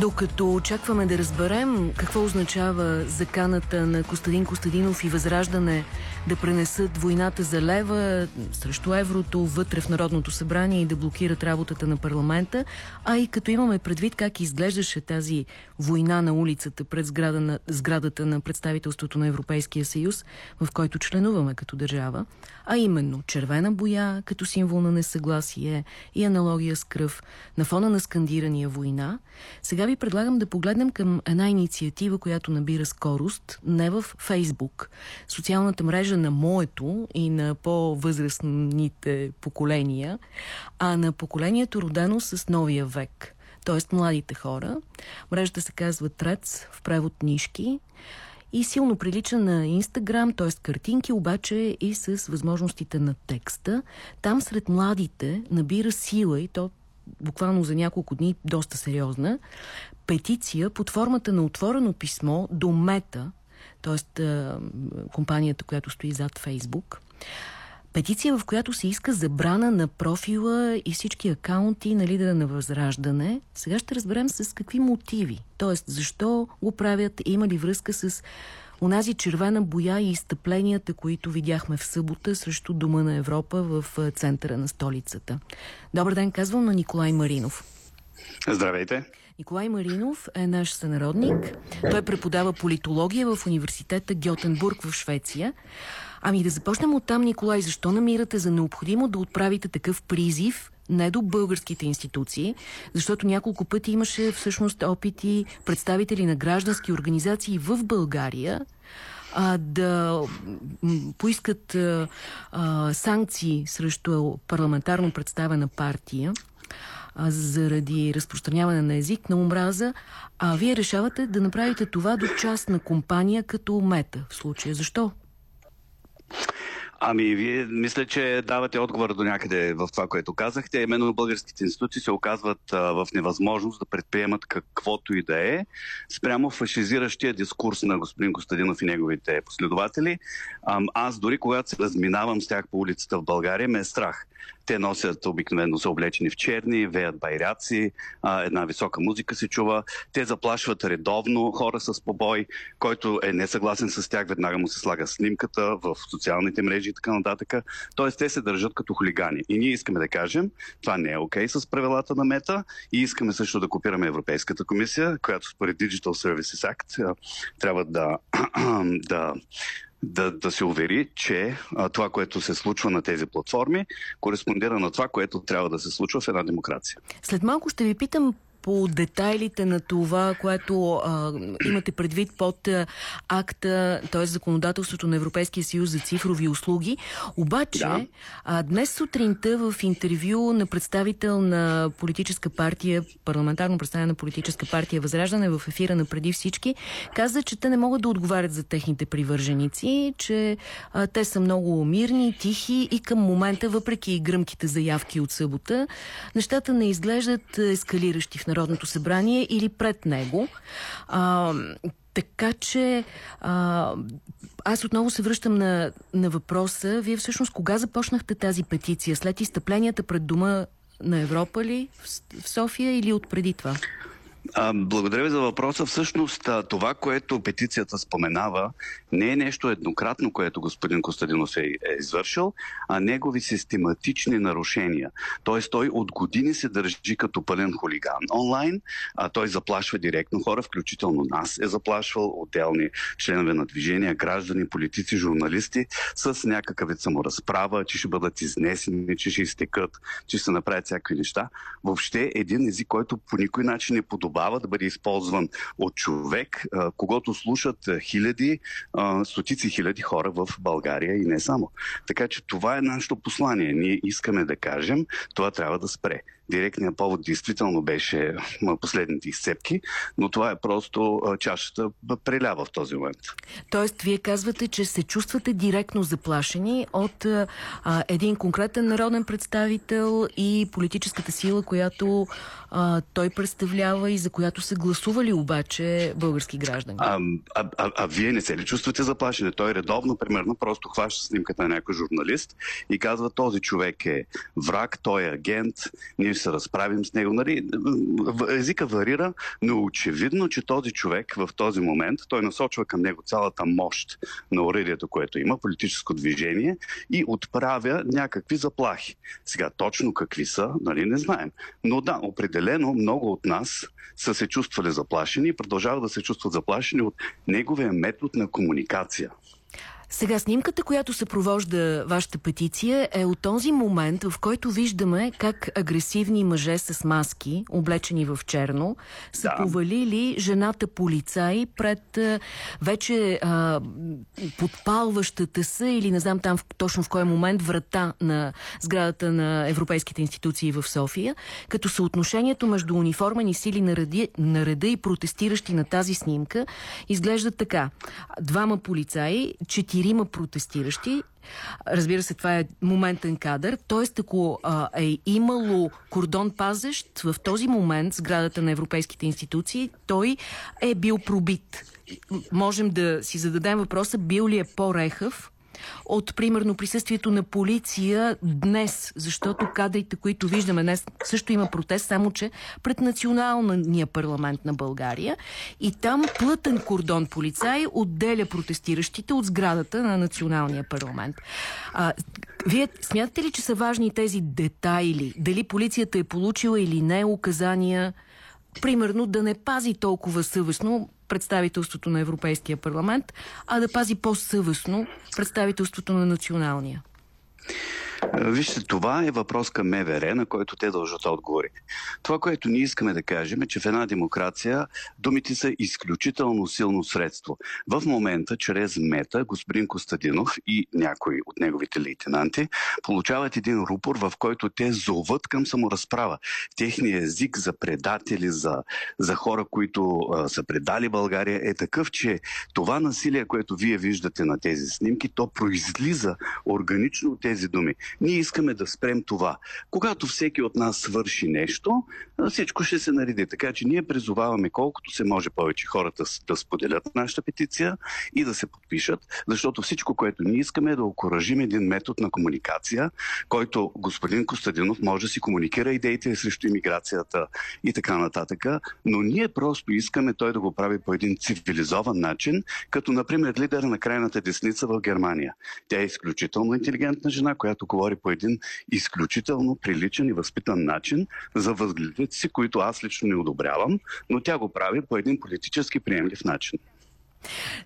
Докато очакваме да разберем какво означава заканата на Костадин Костадинов и Възраждане да пренесат войната за лева срещу еврото вътре в Народното събрание и да блокират работата на парламента, а и като имаме предвид как изглеждаше тази война на улицата пред сграда на, сградата на представителството на Европейския съюз, в който членуваме като държава, а именно червена боя като символ на несъгласие и аналогия с кръв на фона на скандирания война, сега ви предлагам да погледнем към една инициатива, която набира скорост, не в Фейсбук. Социалната мрежа на моето и на по-възрастните поколения, а на поколението родено с новия век, т.е. младите хора. Мрежата се казва Трец, в превод Нишки и силно прилича на Инстаграм, т.е. картинки, обаче и с възможностите на текста. Там сред младите набира сила и то буквално за няколко дни доста сериозна, петиция под формата на отворено писмо до Мета, т.е. компанията, която стои зад Фейсбук, Петиция, в която се иска забрана на профила и всички акаунти на лидера на Възраждане. Сега ще разберем с какви мотиви. Тоест, защо го правят, има ли връзка с онази червена боя и изтъпленията, които видяхме в събота срещу Дома на Европа в центъра на столицата. Добър ден, казвам на Николай Маринов. Здравейте. Николай Маринов е наш сънародник. Той преподава политология в университета Гьотенбург в Швеция. Ами да започнем от там, Николай. Защо намирате за необходимо да отправите такъв призив не до българските институции, защото няколко пъти имаше всъщност опити представители на граждански организации в България а, да поискат а, санкции срещу парламентарно представена партия а, заради разпространяване на език на омраза, а вие решавате да направите това до частна компания като мета в случая. Защо? Ами, вие мисля, че давате отговор до някъде в това, което казахте. Именно българските институции се оказват а, в невъзможност да предприемат каквото и да е спрямо фашизиращия дискурс на господин Костадинов и неговите последователи. А, аз дори когато се разминавам с тях по улицата в България, ме е страх. Те носят обикновено са облечени в черни, веят байраци, една висока музика се чува. Те заплашват редовно хора с побой, който е несъгласен с тях, веднага му се слага снимката в социалните мрежи и така нататък. Тоест те се държат като хулигани. И ние искаме да кажем, това не е окей okay с правилата на мета и искаме също да копираме Европейската комисия, която според Digital Services Act трябва да, да да, да се увери, че а, това, което се случва на тези платформи, кореспондира на това, което трябва да се случва в една демокрация. След малко ще ви питам по детайлите на това, което а, имате предвид под акта, т.е. законодателството на Европейския съюз за цифрови услуги. Обаче, да. а, днес сутринта в интервю на представител на политическа партия, парламентарно представена на политическа партия Възраждане в ефира на преди всички, каза, че те не могат да отговарят за техните привърженици, че а, те са много мирни, тихи и към момента, въпреки гръмките заявки от събота, нещата не изглеждат ескалиращи в Народното събрание или пред него. А, така че а, аз отново се връщам на, на въпроса. Вие всъщност кога започнахте тази петиция? След изтъпленията пред дома на Европа ли в, София или от преди това? Благодаря ви за въпроса. Всъщност това, което петицията споменава, не е нещо еднократно, което господин Костадинов е, извършил, а негови систематични нарушения. Тоест той от години се държи като пълен хулиган онлайн, а той заплашва директно хора, включително нас е заплашвал, отделни членове на движения, граждани, политици, журналисти, с някакъв вид саморазправа, че ще бъдат изнесени, че ще изтекат, че ще направят всякакви неща. Въобще един език, който по никой начин не подобава подобава да бъде използван от човек, когато слушат хиляди, стотици хиляди хора в България и не само. Така че това е нашето послание. Ние искаме да кажем, това трябва да спре. Директният повод действително беше последните изцепки, но това е просто чашата прелява в този момент. Тоест, вие казвате, че се чувствате директно заплашени от а, един конкретен народен представител и политическата сила, която а, той представлява и за която са гласували обаче български граждани. А, а, а, а вие не се ли чувствате заплашени? Той редовно, примерно, просто хваща снимката на някой журналист и казва, този човек е враг, той е агент, ние ще се разправим с него. Нали? Езика варира, но очевидно, че този човек в този момент, той насочва към него цялата мощ на уредието, което има, политическо движение и отправя някакви заплахи. Сега точно какви са, нали, не знаем. Но да, определено много от нас са се чувствали заплашени и продължават да се чувстват заплашени от неговия метод на комуникация. Сега снимката, която съпровожда вашата петиция е от този момент, в който виждаме как агресивни мъже с маски, облечени в черно, са да. повалили жената полицай пред вече а, подпалващата се или не знам там в, точно в кой момент врата на сградата на европейските институции в София, като съотношението между униформени сили на, ради, на реда и протестиращи на тази снимка изглежда така. Двама полицаи, четири четирима протестиращи. Разбира се, това е моментен кадър. Тоест, ако а, е имало кордон пазещ в този момент сградата на европейските институции, той е бил пробит. Можем да си зададем въпроса, бил ли е по-рехъв от, примерно, присъствието на полиция днес, защото кадрите, които виждаме днес, също има протест, само че пред националния парламент на България и там плътен кордон полицай отделя протестиращите от сградата на националния парламент. А, вие смятате ли, че са важни тези детайли? Дали полицията е получила или не указания примерно да не пази толкова съвестно представителството на Европейския парламент, а да пази по-съвестно представителството на националния? Вижте, това е въпрос към МВР, на който те дължат отговори. Това, което ние искаме да кажем е, че в една демокрация думите са изключително силно средство. В момента, чрез мета, господин Костадинов и някои от неговите лейтенанти получават един рупор, в който те зоват към саморазправа. Техният език за предатели, за, за хора, които а, са предали България е такъв, че това насилие, което вие виждате на тези снимки, то произлиза органично от тези думи. Ние искаме да спрем това. Когато всеки от нас свърши нещо, всичко ще се нареди. Така че ние призоваваме колкото се може повече хората да споделят нашата петиция и да се подпишат, защото всичко, което ние искаме е да окоръжим един метод на комуникация, който господин Костадинов може да си комуникира идеите срещу иммиграцията и така нататък, но ние просто искаме той да го прави по един цивилизован начин, като например лидер на крайната десница в Германия. Тя е изключително интелигентна жена, която говори по един изключително приличен и възпитан начин за възгледите си, които аз лично не одобрявам, но тя го прави по един политически приемлив начин.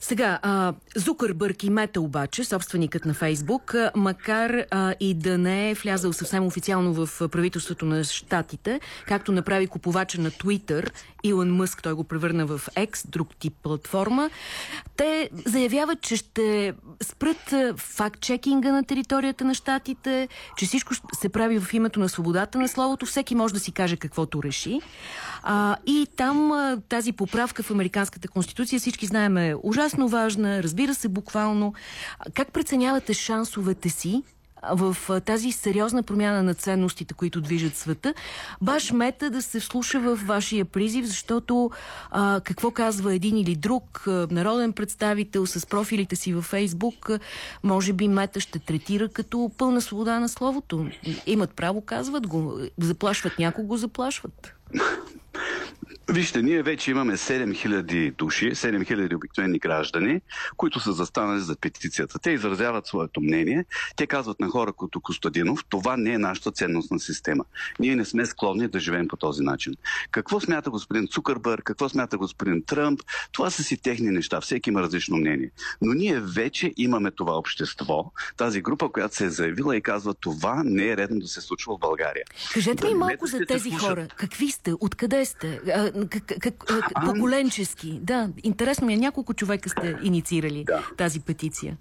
Сега, а, Зукърбърг и Мета обаче, собственикът на Фейсбук, макар а, и да не е влязал съвсем официално в правителството на Штатите, както направи купувача на Твитър, Илон Мъск, той го превърна в X, друг тип платформа, те заявяват, че ще спрат факт-чекинга на територията на Штатите, че всичко се прави в името на свободата на словото, всеки може да си каже каквото реши. А, и там а, тази поправка в Американската конституция, всички знаем, е ужасно важна, разбира се буквално. Как преценявате шансовете си в тази сериозна промяна на ценностите, които движат света, баш мета да се вслуша в вашия призив, защото а, какво казва един или друг народен представител с профилите си във Фейсбук, може би мета ще третира като пълна свобода на словото. Имат право, казват го. Заплашват някого, заплашват. Вижте, ние вече имаме 7000 души, 7000 обикновени граждани, които са застанали за петицията. Те изразяват своето мнение. Те казват на хора като Костадинов, това не е нашата ценностна система. Ние не сме склонни да живеем по този начин. Какво смята господин Цукърбър, какво смята господин Тръмп, това са си техни неща. Всеки има различно мнение. Но ние вече имаме това общество, тази група, която се е заявила и казва, това не е редно да се случва в България. Кажете ми малко за тези хора. Какви сте? Откъде сте? Как, как, а, поколенчески. Да, интересно ми е. Няколко човека сте инициирали да. тази петиция.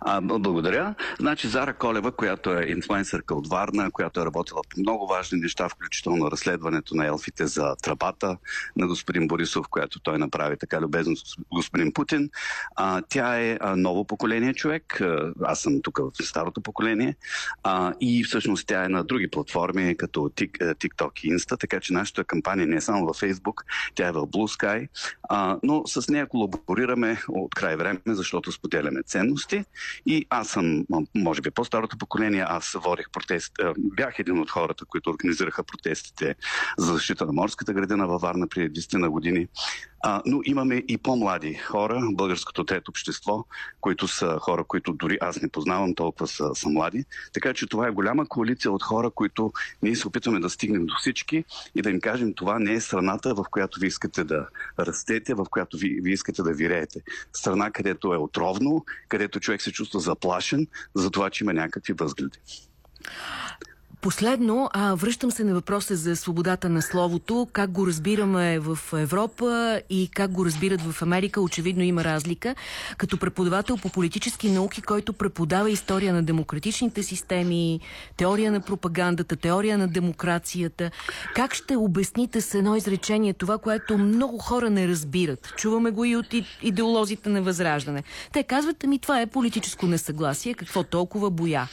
А, благодаря. Значи Зара Колева, която е инфлуенсърка от Варна, която е работила по много важни неща, включително разследването на елфите за трапата на господин Борисов, която той направи така любезно с господин Путин. А, тя е а, ново поколение човек. Аз съм тук в старото поколение. А, и всъщност тя е на други платформи, като TikTok и Insta, така че нашата кампания не е само във Facebook, тя е в Blue Sky. А, но с нея колаборираме от край време, защото споделяме ценности. И аз съм, може би, по-старото поколение. Аз водих протест. Бях един от хората, които организираха протестите за защита на морската градина във Варна преди 10 на години. А, но имаме и по-млади хора, българското трето общество, които са хора, които дори аз не познавам, толкова са, са млади. Така че това е голяма коалиция от хора, които ние се опитваме да стигнем до всички и да им кажем, това не е страната, в която ви искате да растете, в която ви, ви искате да виреете. Страна, където е отровно, където човек се чувства заплашен за това, че има някакви възгледи. Последно, а, връщам се на въпроса за свободата на словото. Как го разбираме в Европа и как го разбират в Америка. Очевидно има разлика. Като преподавател по политически науки, който преподава история на демократичните системи, теория на пропагандата, теория на демокрацията, как ще обясните с едно изречение това, което много хора не разбират? Чуваме го и от идеолозите на Възраждане. Те казват, ми това е политическо несъгласие. Какво толкова боя?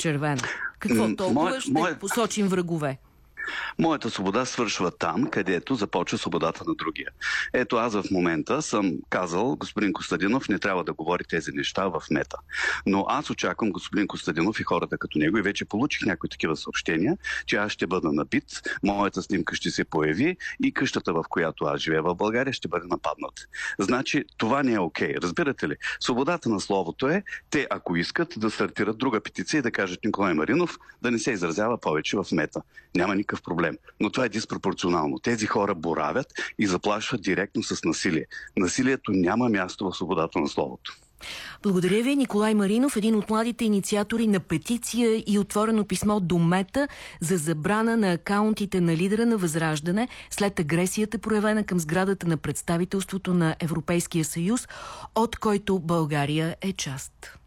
Червено. Какво толкова ще мое... посочим врагове? Моята свобода свършва там, където започва свободата на другия. Ето аз в момента съм казал, господин Костадинов не трябва да говори тези неща в мета. Но аз очаквам господин Костадинов и хората като него и вече получих някои такива съобщения, че аз ще бъда набит, моята снимка ще се появи и къщата, в която аз живея в България, ще бъде нападната. Значи това не е окей. Okay. Разбирате ли? Свободата на словото е те, ако искат, да стартират друга петиция и да кажат Николай Маринов да не се изразява повече в мета. Няма никакъв никакъв проблем. Но това е диспропорционално. Тези хора боравят и заплашват директно с насилие. Насилието няма място в свободата на словото. Благодаря ви, Николай Маринов, един от младите инициатори на петиция и отворено писмо до Мета за забрана на акаунтите на лидера на Възраждане след агресията, проявена към сградата на представителството на Европейския съюз, от който България е част.